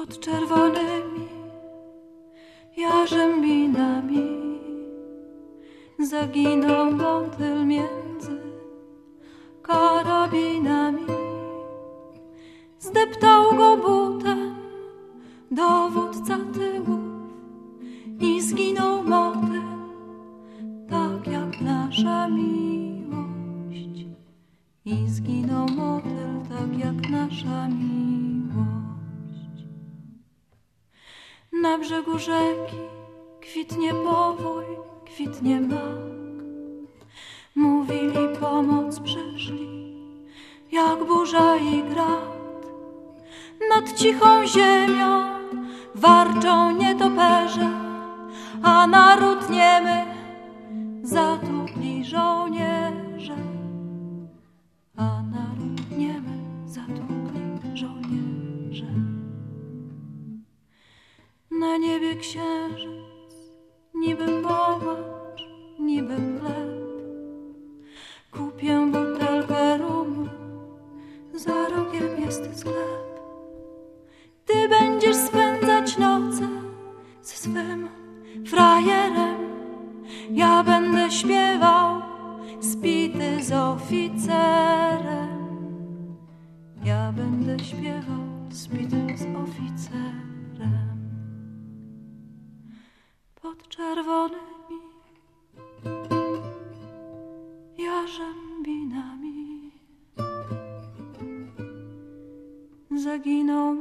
pod czerwonymi jarzębinami zaginął motyl między karabinami. Zdeptał go butem dowódca tyłów i zginął motyl, tak jak nasza miłość. I zginął motyl, tak jak nasza miłość. Na brzegu rzeki kwitnie powój, kwitnie mak. Mówili pomoc przyszli, jak burza i grad. Nad cichą ziemią warczą nietoperze, a naród niemy zatłukli żołnierze. A naród niemy niebie księżyc, niby połacz, niby chleb. Kupię butelkę rumu, za rogiem jest sklep. Ty będziesz spędzać noce ze swym frajerem. Ja będę śpiewał spity z oficerem. Ja będę śpiewał spity pod czerwonymi jarzębinami. Zaginął